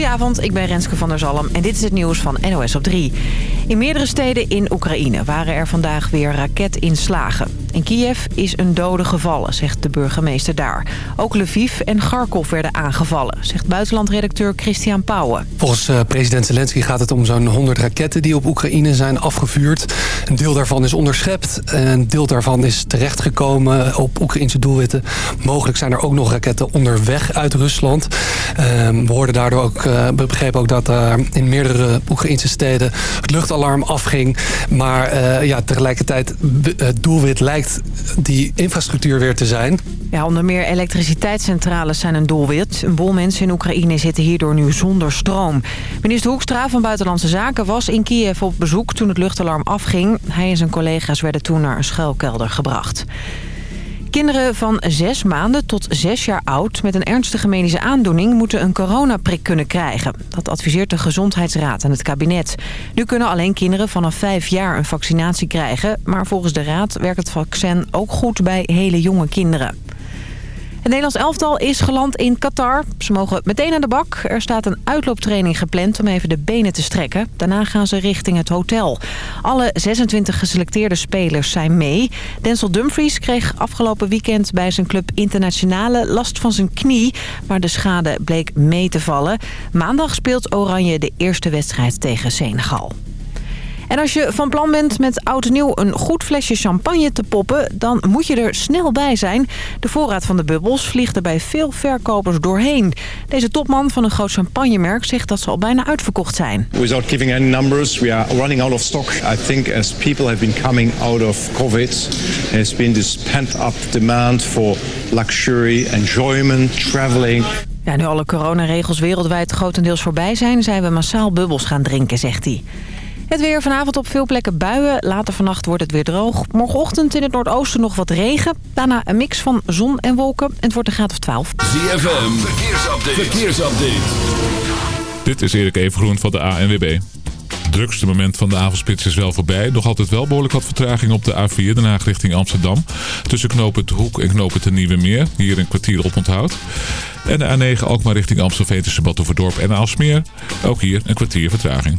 Goedenavond, ik ben Renske van der Zalm en dit is het nieuws van NOS op 3. In meerdere steden in Oekraïne waren er vandaag weer raketinslagen. In Kiev is een dode gevallen, zegt de burgemeester daar. Ook Lviv en Kharkov werden aangevallen, zegt buitenlandredacteur Christian Pauwen. Volgens uh, president Zelensky gaat het om zo'n 100 raketten die op Oekraïne zijn afgevuurd. Een deel daarvan is onderschept. Een deel daarvan is terechtgekomen op Oekraïnse doelwitten. Mogelijk zijn er ook nog raketten onderweg uit Rusland. Uh, we hoorden daardoor ook, uh, begrepen ook dat uh, in meerdere Oekraïnse steden het luchtalarm afging. Maar uh, ja, tegelijkertijd het doelwit lijkt die infrastructuur weer te zijn. Ja, onder meer elektriciteitscentrales zijn een doelwit. Een boel mensen in Oekraïne zitten hierdoor nu zonder stroom. Minister Hoekstra van Buitenlandse Zaken was in Kiev op bezoek toen het luchtalarm afging. Hij en zijn collega's werden toen naar een schuilkelder gebracht. Kinderen van zes maanden tot zes jaar oud met een ernstige medische aandoening moeten een coronaprik kunnen krijgen. Dat adviseert de Gezondheidsraad aan het kabinet. Nu kunnen alleen kinderen vanaf vijf jaar een vaccinatie krijgen, maar volgens de raad werkt het vaccin ook goed bij hele jonge kinderen. Het Nederlands elftal is geland in Qatar. Ze mogen meteen aan de bak. Er staat een uitlooptraining gepland om even de benen te strekken. Daarna gaan ze richting het hotel. Alle 26 geselecteerde spelers zijn mee. Denzel Dumfries kreeg afgelopen weekend bij zijn club Internationale last van zijn knie. Maar de schade bleek mee te vallen. Maandag speelt Oranje de eerste wedstrijd tegen Senegal. En als je van plan bent met oud en nieuw een goed flesje champagne te poppen... dan moet je er snel bij zijn. De voorraad van de bubbels vliegt er bij veel verkopers doorheen. Deze topman van een groot champagnemerk zegt dat ze al bijna uitverkocht zijn. Without giving any numbers, we are running out of stock. I think as people have been coming out of COVID... there's been this pent-up demand for luxury, enjoyment, traveling... Ja, nu alle coronaregels wereldwijd grotendeels voorbij zijn... zijn we massaal bubbels gaan drinken, zegt hij. Het weer vanavond op veel plekken buien. Later vannacht wordt het weer droog. Morgenochtend in het noordoosten nog wat regen. Daarna een mix van zon en wolken. En het wordt een graad of 12. ZFM, verkeersupdate. verkeersupdate. Dit is Erik Evengroen van de ANWB. Het drukste moment van de avondspits is wel voorbij. Nog altijd wel behoorlijk wat vertraging op de A4 Den Haag richting Amsterdam. Tussen knopen het Hoek en knopen het Nieuwe Meer. Hier een kwartier op onthoud. En de A9 ook maar richting Amstelveen tussen Battenverdorp en Aalsmeer. Ook hier een kwartier vertraging.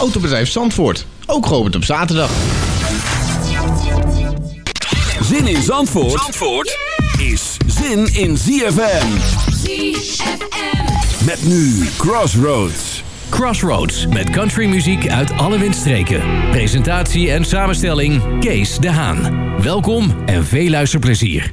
Autobedrijf Zandvoort. Ook geopend op zaterdag. Zin in Zandvoort, Zandvoort is zin in ZFM. ZFM. Met nu Crossroads. Crossroads met countrymuziek uit alle windstreken. Presentatie en samenstelling Kees de Haan. Welkom en veel luisterplezier.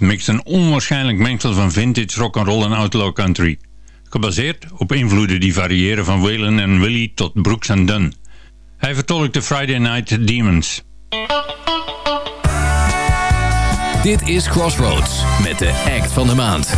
Mixt een onwaarschijnlijk mengsel van vintage rock'n'roll en outlaw country. Gebaseerd op invloeden die variëren van Waylon en Willie tot Brooks and Dunn. Hij vertolkt de Friday Night Demons. Dit is Crossroads met de act van de maand.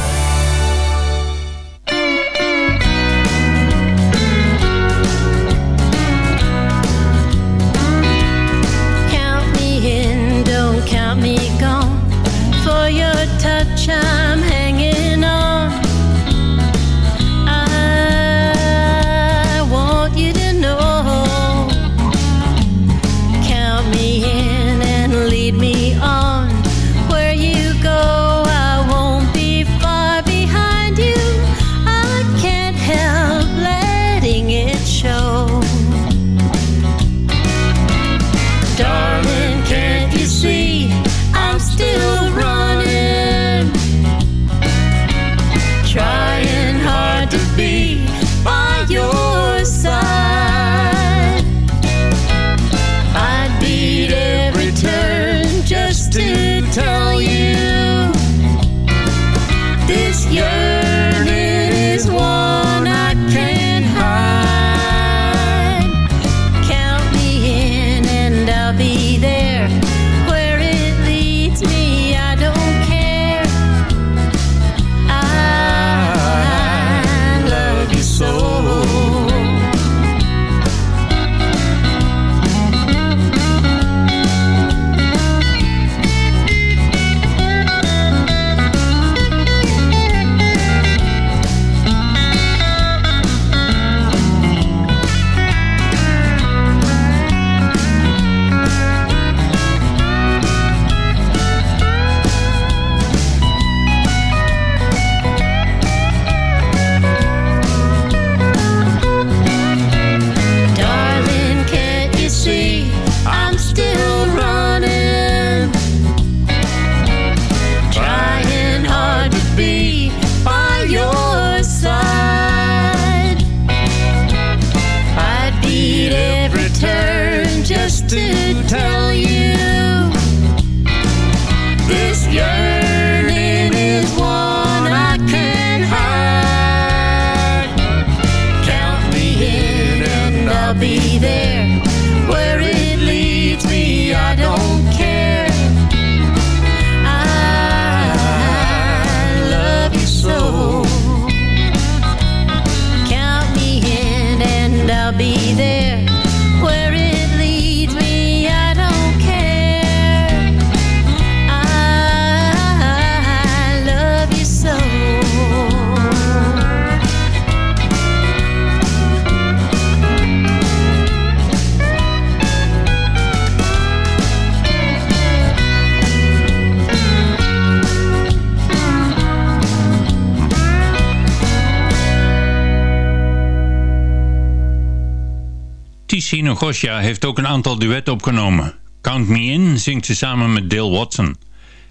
Gosja heeft ook een aantal duetten opgenomen. Count Me In zingt ze samen met Dale Watson.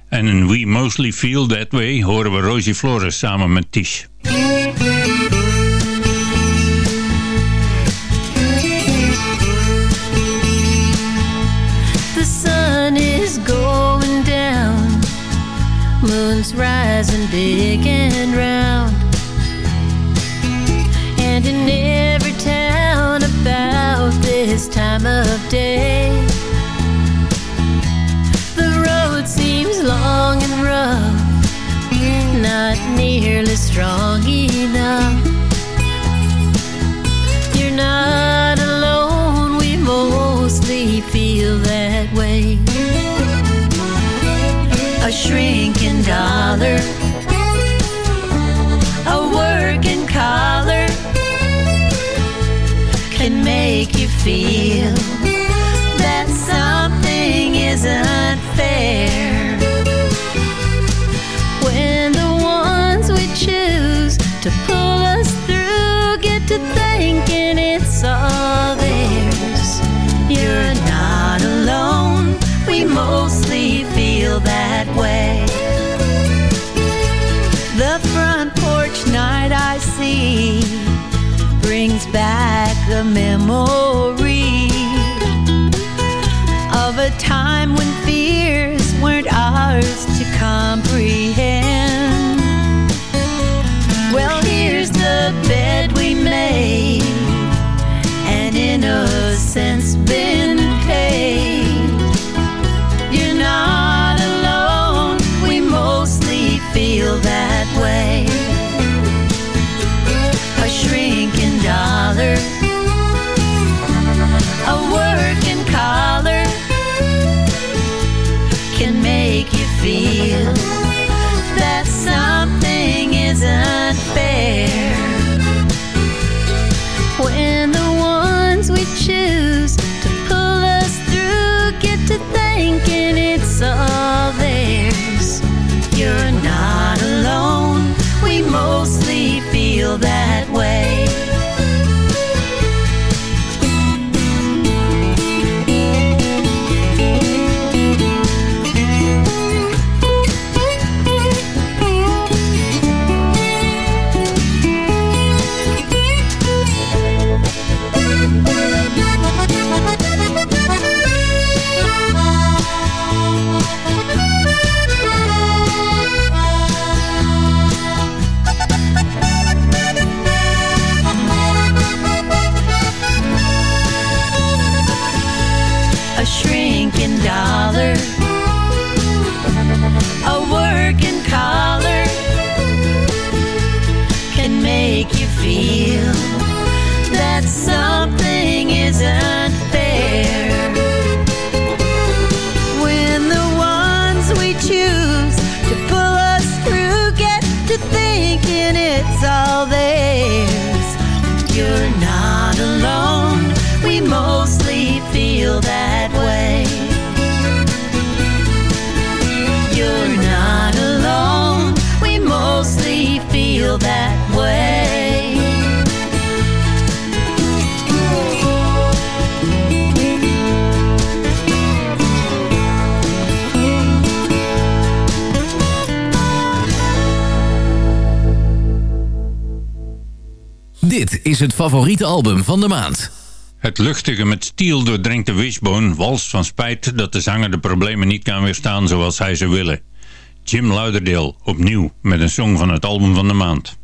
En in We Mostly Feel That Way horen we Rosie Flores samen met Tish. The sun is going down Moon's strong enough. You're not alone, we mostly feel that way. A shrinking dollar. A working collar can make you feel to pull us through get to thinking it's all theirs, you're not alone. We mostly feel that way. The front porch night I see brings back the memory feel that We mostly feel that way. You're not alone. We mostly feel that way. Dit is het favoriete album van de maand. Het luchtige met stiel doordrenkte Wishbone walst van spijt dat de zanger de problemen niet kan weerstaan zoals hij zou willen. Jim Lauderdale opnieuw met een song van het album van de maand.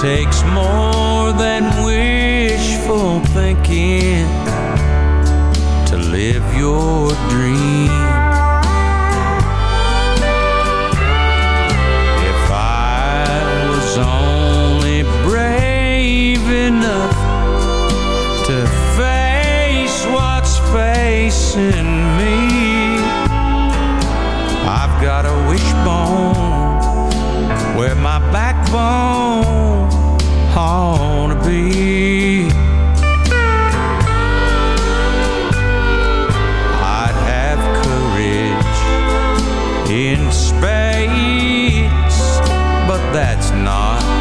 Takes more than wishful thinking to live your dream. If I was only brave enough to face what's facing me, I've got a wishbone where my backbone that's not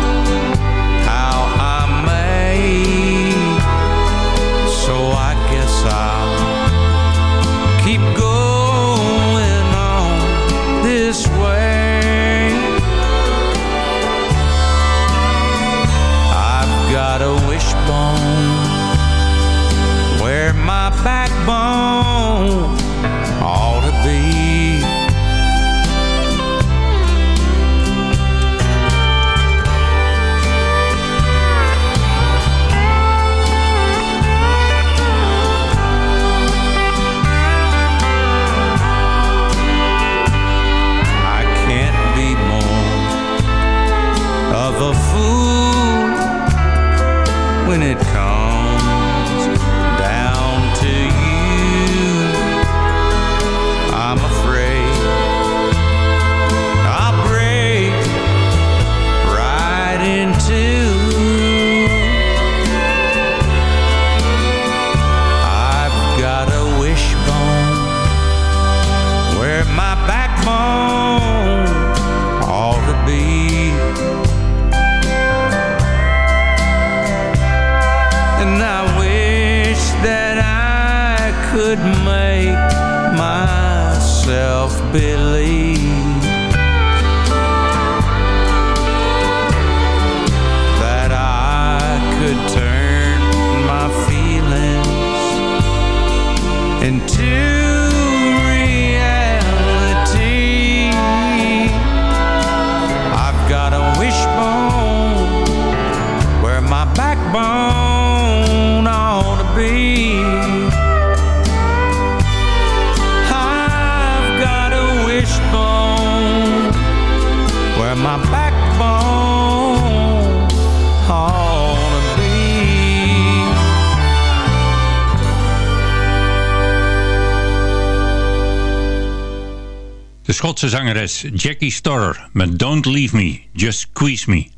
Schotse zangeres Jackie Storrer, met Don't Leave Me, Just Squeeze Me.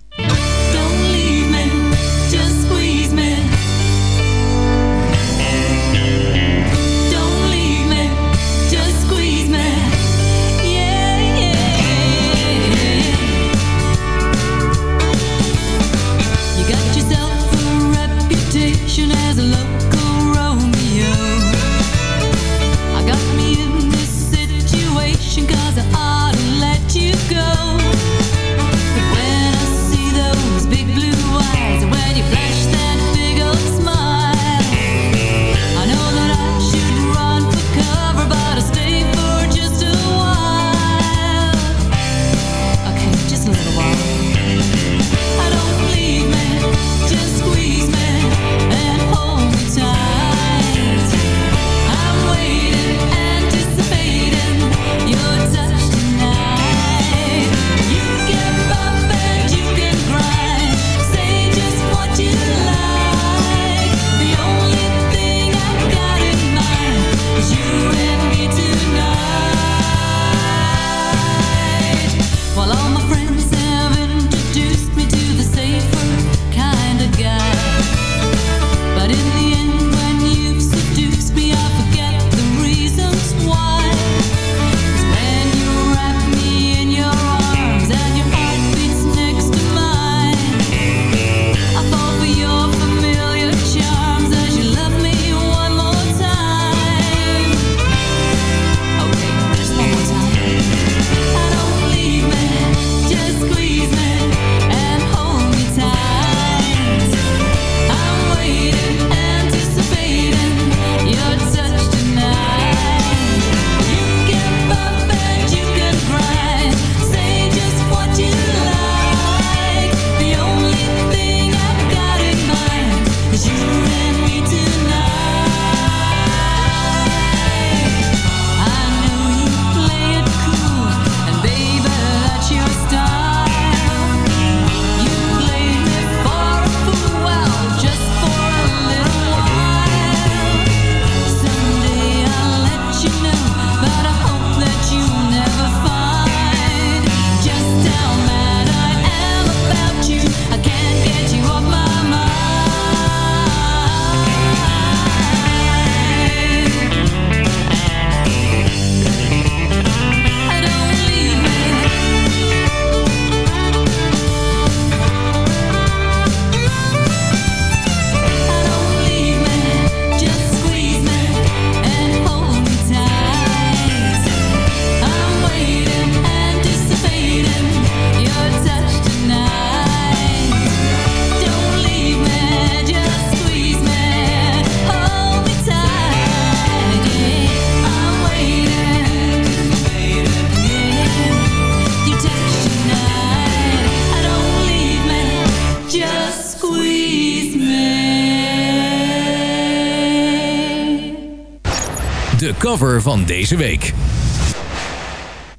de cover van deze week.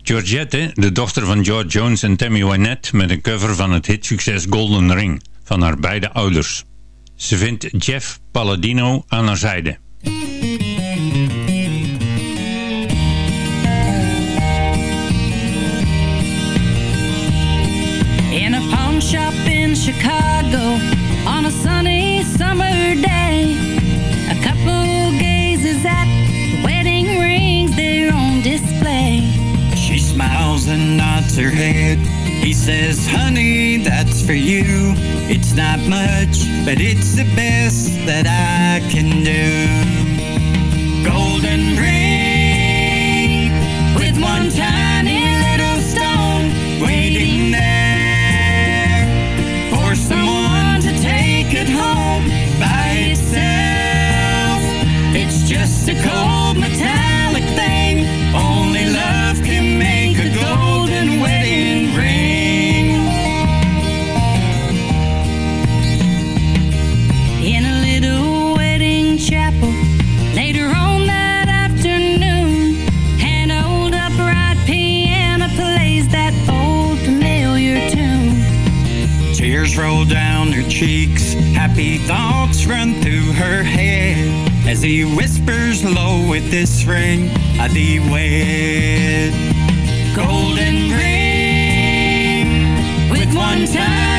Georgette, de dochter van George Jones en Tammy Wynette... met een cover van het hitsucces Golden Ring van haar beide ouders. Ze vindt Jeff Palladino aan haar zijde. In a pawn shop in Chicago On a sunny summer day smiles and nods her head. He says, honey, that's for you. It's not much, but it's the best that I can do. Golden ring. happy thoughts run through her head as he whispers low with this ring of the wed golden ring with one time.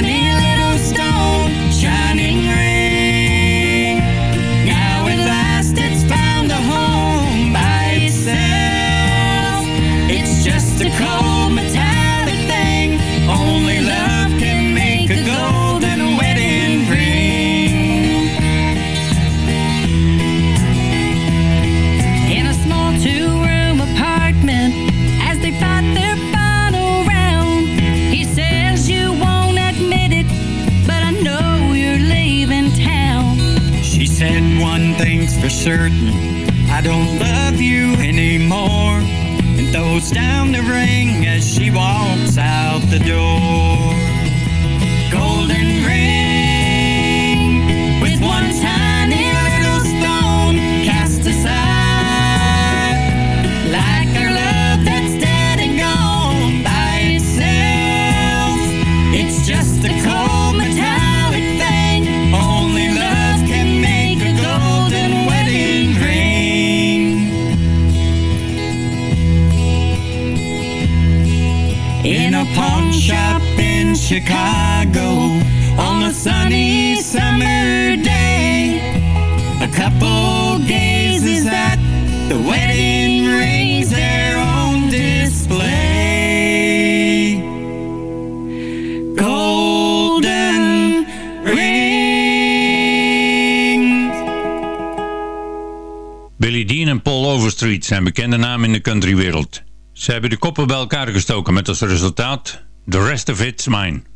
zijn bekende naam in de countrywereld. Ze hebben de koppen bij elkaar gestoken met als resultaat The Rest of It's Mine.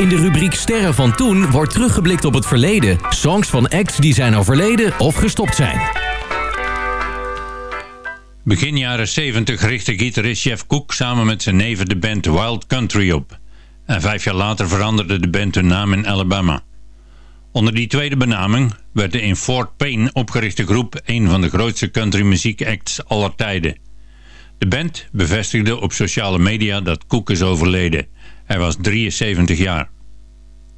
In de rubriek Sterren van toen wordt teruggeblikt op het verleden. Songs van acts die zijn overleden of gestopt zijn. Begin jaren 70 richtte gitarist Jeff Cook samen met zijn neven de band Wild Country op. En vijf jaar later veranderde de band hun naam in Alabama. Onder die tweede benaming werd de in Fort Payne opgerichte groep een van de grootste country muziekacts aller tijden. De band bevestigde op sociale media dat Cook is overleden. Hij was 73 jaar.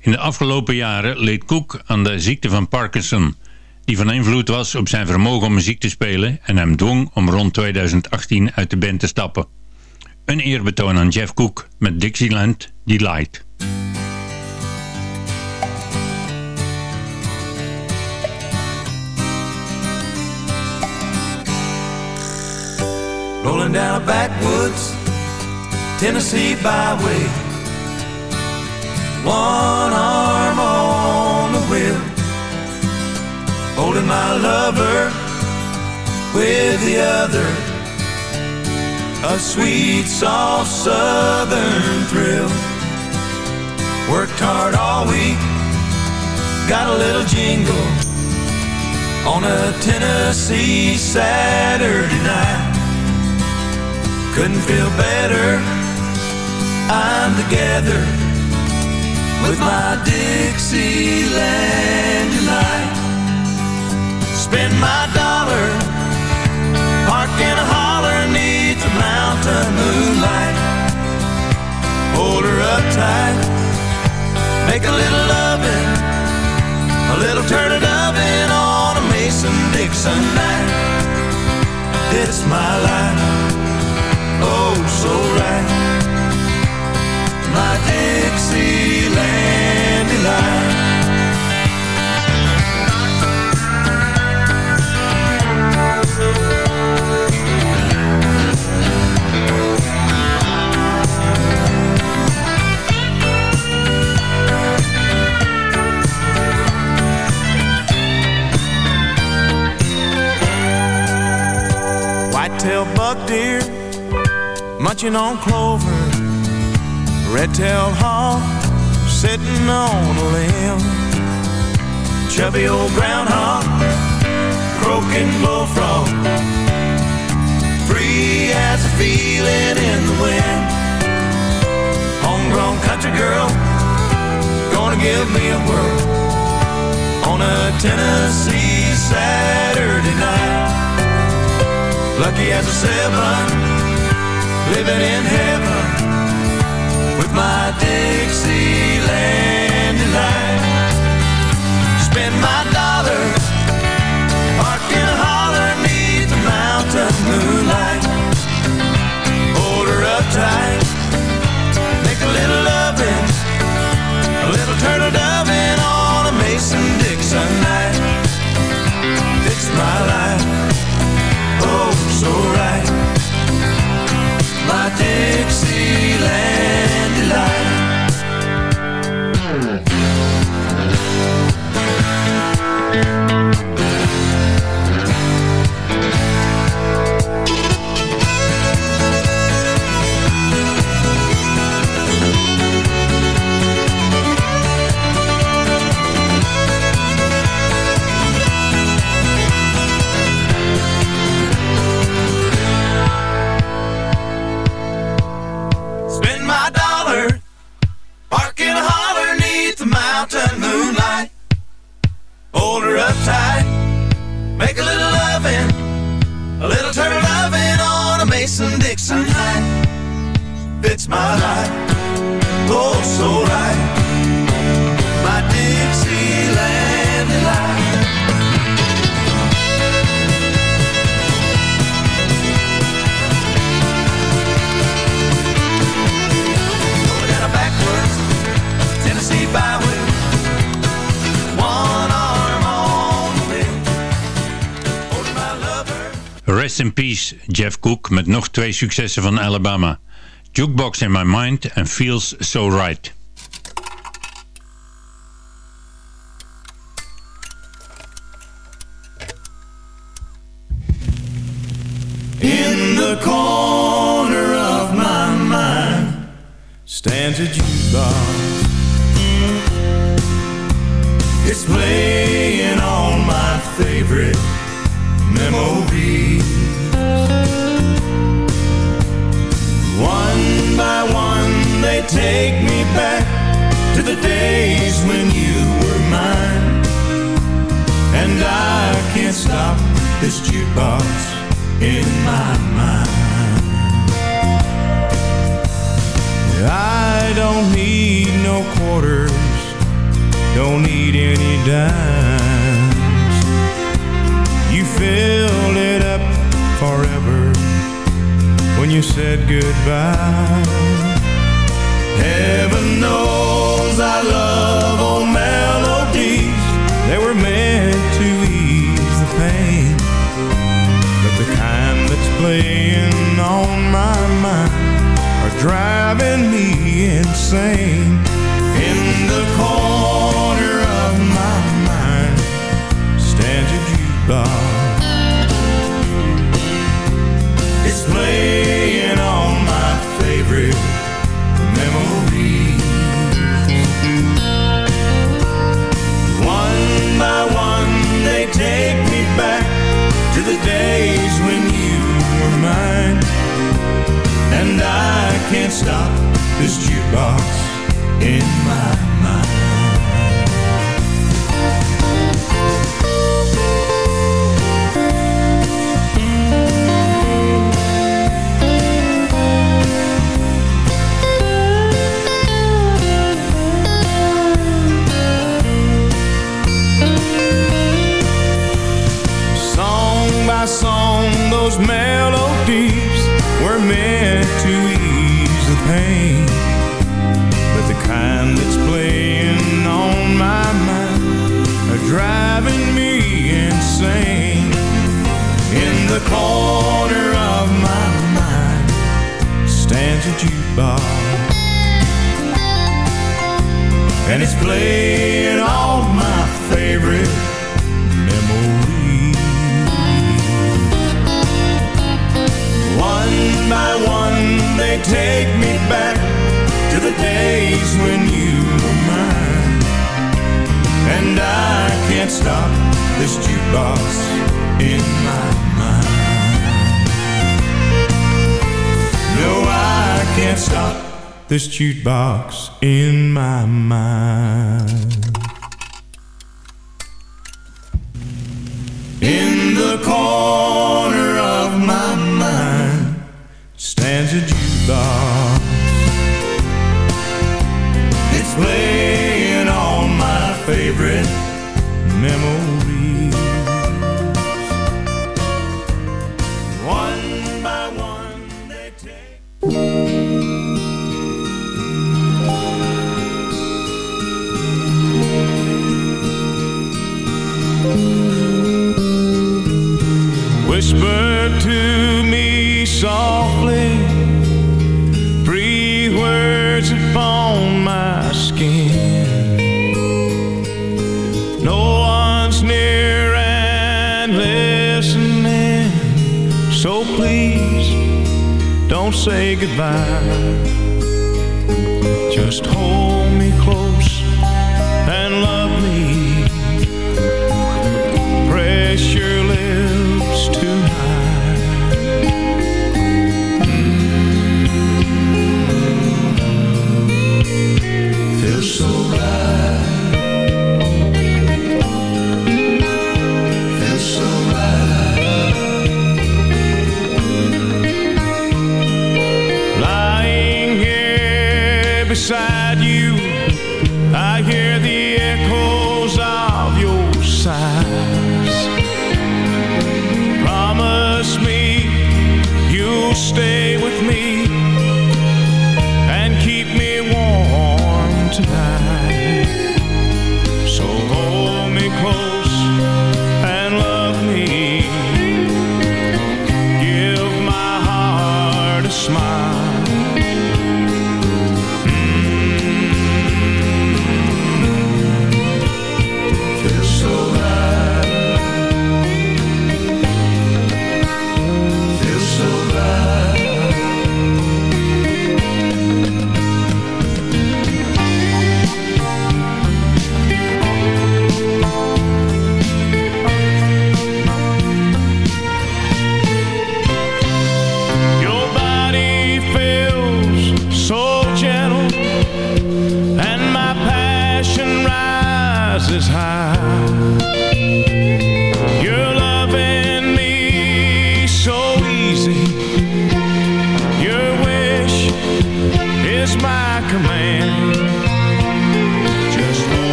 In de afgelopen jaren leed Cook aan de ziekte van Parkinson, die van invloed was op zijn vermogen om muziek te spelen en hem dwong om rond 2018 uit de band te stappen. Een eerbetoon aan Jeff Cook met Dixieland Delight. Rolling down a backwoods Tennessee byway. One arm on the wheel, holding my lover with the other. A sweet, soft southern thrill. Worked hard all week, got a little jingle on a Tennessee Saturday night. Couldn't feel better. I'm together with my Dixieland delight. Spend my dollar, park in a holler neath the mountain moonlight. Hold her up tight, make a little loving, a little turn it oven on a Mason Dixon night. It's my life oh so right. Buck deer munching on clover. Red-tailed hawk sitting on a limb. Chubby old groundhog, croaking bullfrog. Free as a feeling in the wind. Homegrown country girl, gonna give me a whirl on a Tennessee Saturday night. Lucky as a seven living in heaven with my Dixieland delight. Spend my dollars, park in a holler neath the mountain moonlight. Dixieland In Peace, Jeff Cook met nog twee successen van Alabama. Jukebox in My Mind and Feels So Right. In the corner of my mind stands a jukebox in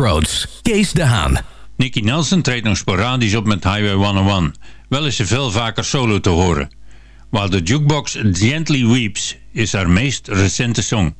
Crossroads, Kees de Haan. Nicky Nelson treedt nog sporadisch op met Highway 101. Wel is ze veel vaker solo te horen. While the Jukebox Gently Weeps is haar meest recente song.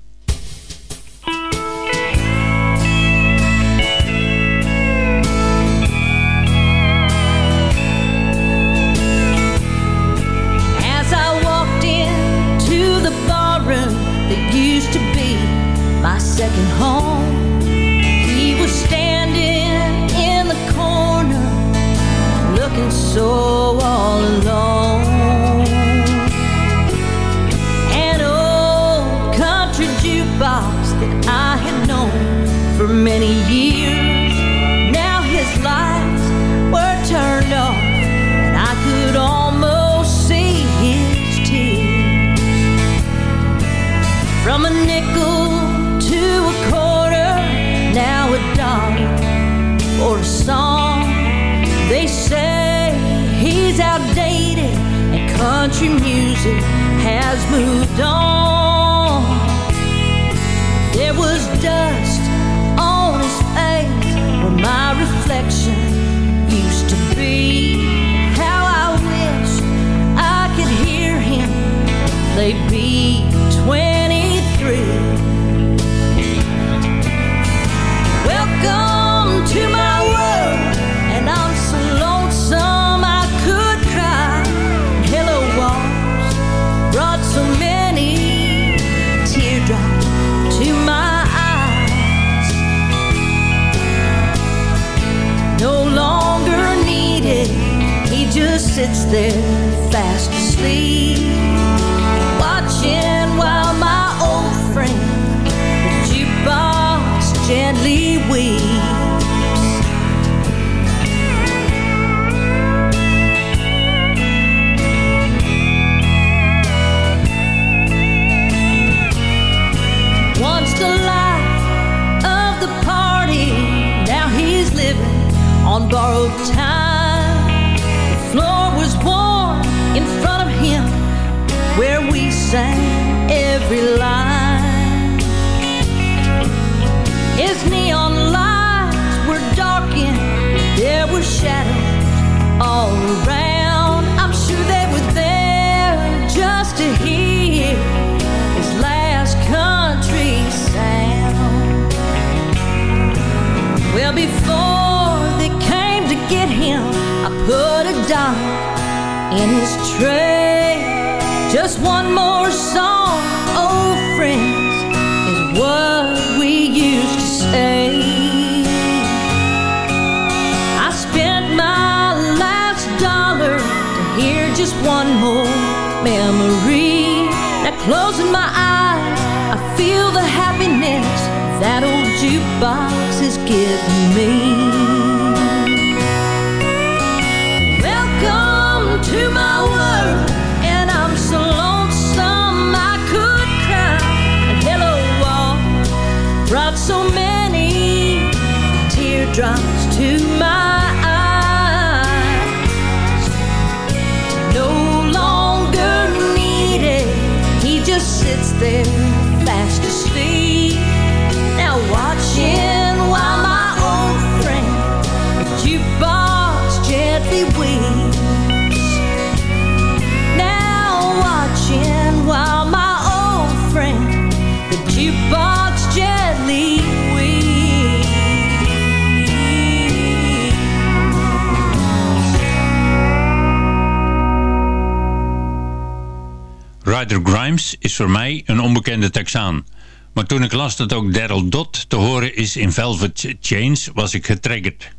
Ryder Grimes is voor mij een onbekende Texaan. Maar toen ik las dat ook Daryl Dot te horen is in Velvet Chains, was ik getriggerd.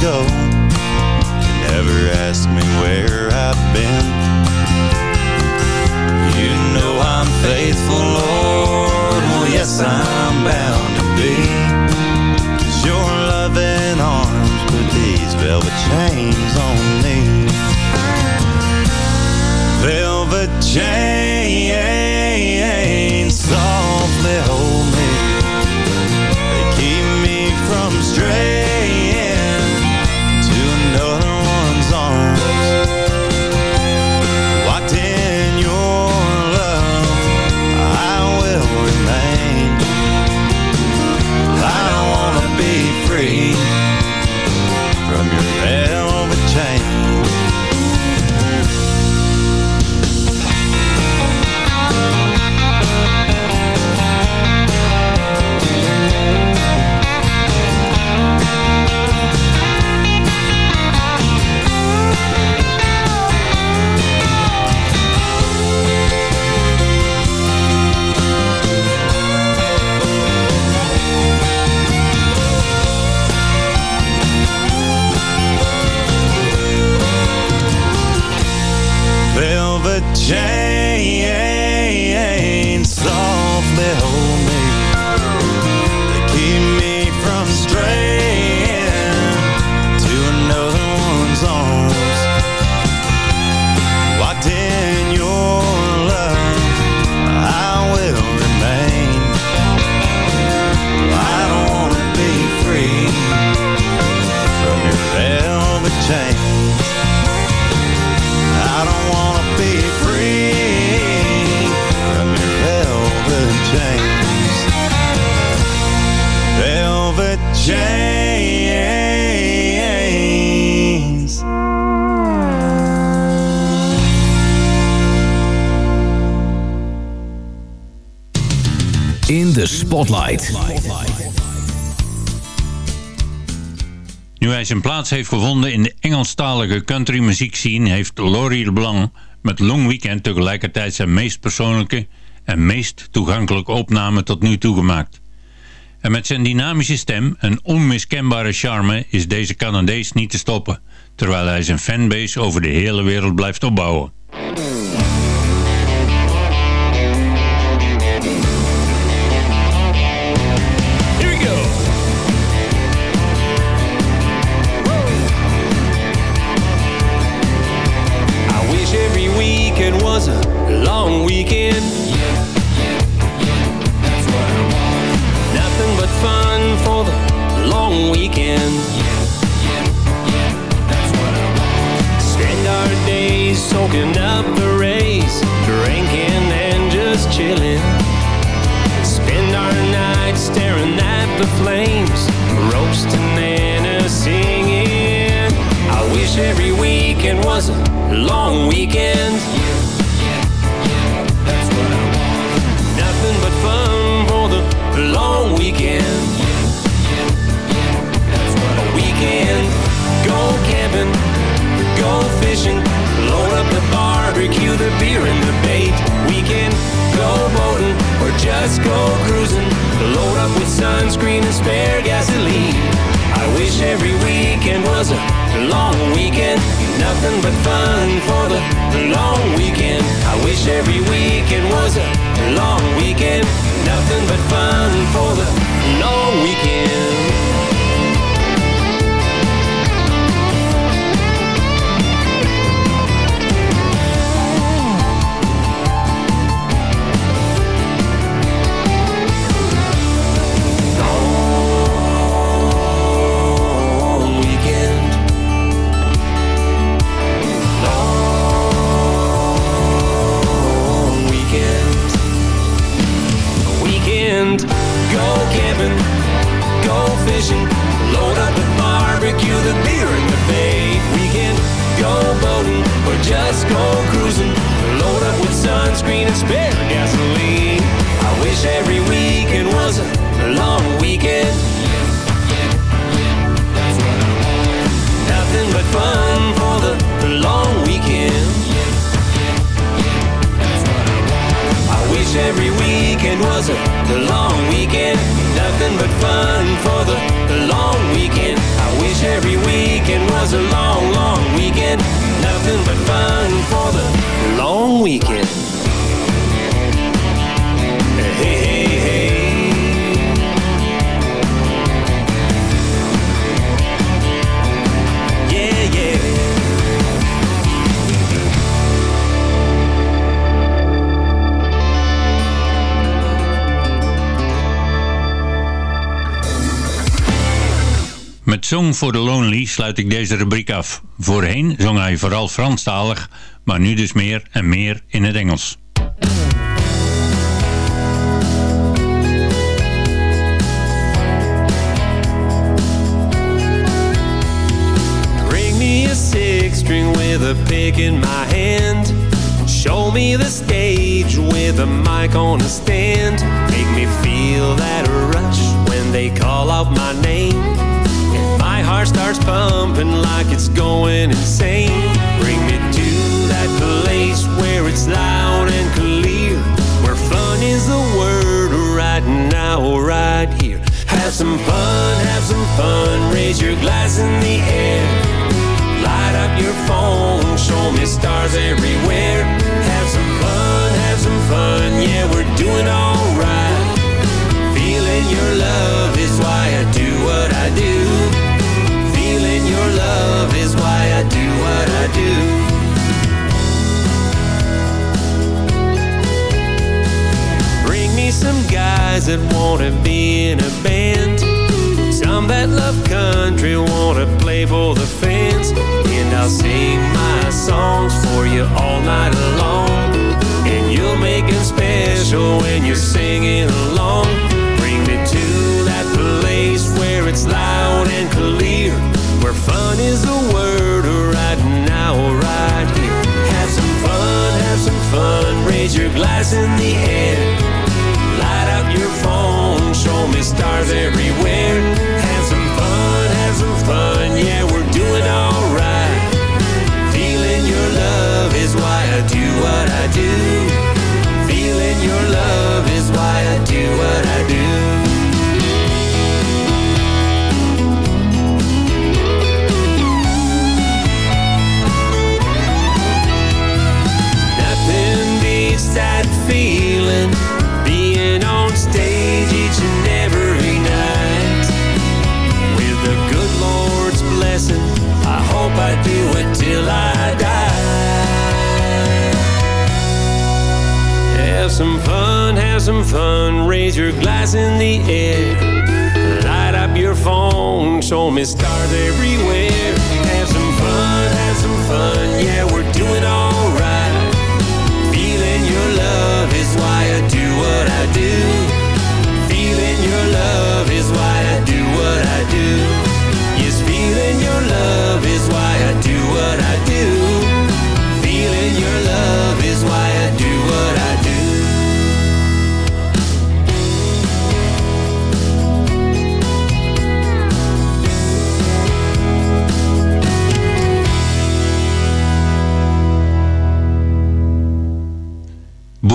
Go. You never ask me where I've been. You know I'm faithful, Lord. Well, yes, I'm bound to be. 'Cause your loving arms put these velvet chains on me. Velvet chains Nu hij zijn plaats heeft gevonden in de Engelstalige country muziek scene... heeft Laurie LeBlanc met Long Weekend tegelijkertijd zijn meest persoonlijke... en meest toegankelijke opname tot nu toe gemaakt. En met zijn dynamische stem en onmiskenbare charme is deze Canadees niet te stoppen... terwijl hij zijn fanbase over de hele wereld blijft opbouwen. Long weekend. Spend our days soaking up the rays, drinking and just chilling. Spend our nights staring at the flames, roasting and singing. I wish every weekend was a long weekend. The beer and the bait. We can go boating or just go cruising, load up with sunscreen and spare gasoline. I wish every weekend was a long weekend, nothing but fun for the long weekend. I wish every weekend was a long weekend, nothing but fun for the long weekend. A long weekend. Nothing but fun for the long weekend. I wish every weekend was a long, long weekend. Nothing but fun for the long weekend. Song for the Lonely sluit ik deze rubriek af. Voorheen zong hij vooral Franstalig, maar nu dus meer en meer in het Engels. Bring me a six string with a pick in my hand. Show me the stage with a mic on a stand. Make me feel that rush when they call out my name. Heart starts pumping like it's going insane. Bring me to that place where it's loud and clear. Where fun is the word right now, right here. Have some fun, have some fun. Raise your glass in the air. Light up your phone, show me stars everywhere. Have some fun, have some fun, yeah, we're doing alright. Feeling your love is why I do what I do. Your love is why I do what I do. Bring me some guys that wanna be in a band. Some that love country wanna play for the fans. And I'll sing my songs for you all night long. And you'll make it special when you're singing along. Bring me to that place where it's loud and glass in the air. Light up your phone, show me stars everywhere. Some fun, raise your glass in the air. Light up your phone, show me stars everywhere. Have some fun, have some fun, yeah, we're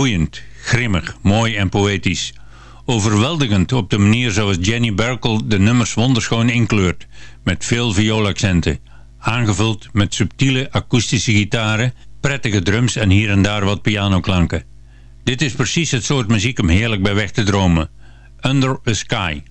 Boeiend, grimmig, mooi en poëtisch. Overweldigend op de manier zoals Jenny Berkel de nummers wonderschoon inkleurt, met veel vioolaccenten, aangevuld met subtiele akoestische gitaren, prettige drums en hier en daar wat pianoklanken. Dit is precies het soort muziek om heerlijk bij weg te dromen. Under a Sky.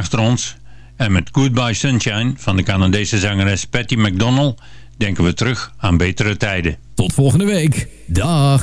achter ons. En met Goodbye Sunshine van de Canadese zangeres Patty McDonald denken we terug aan betere tijden. Tot volgende week. Dag.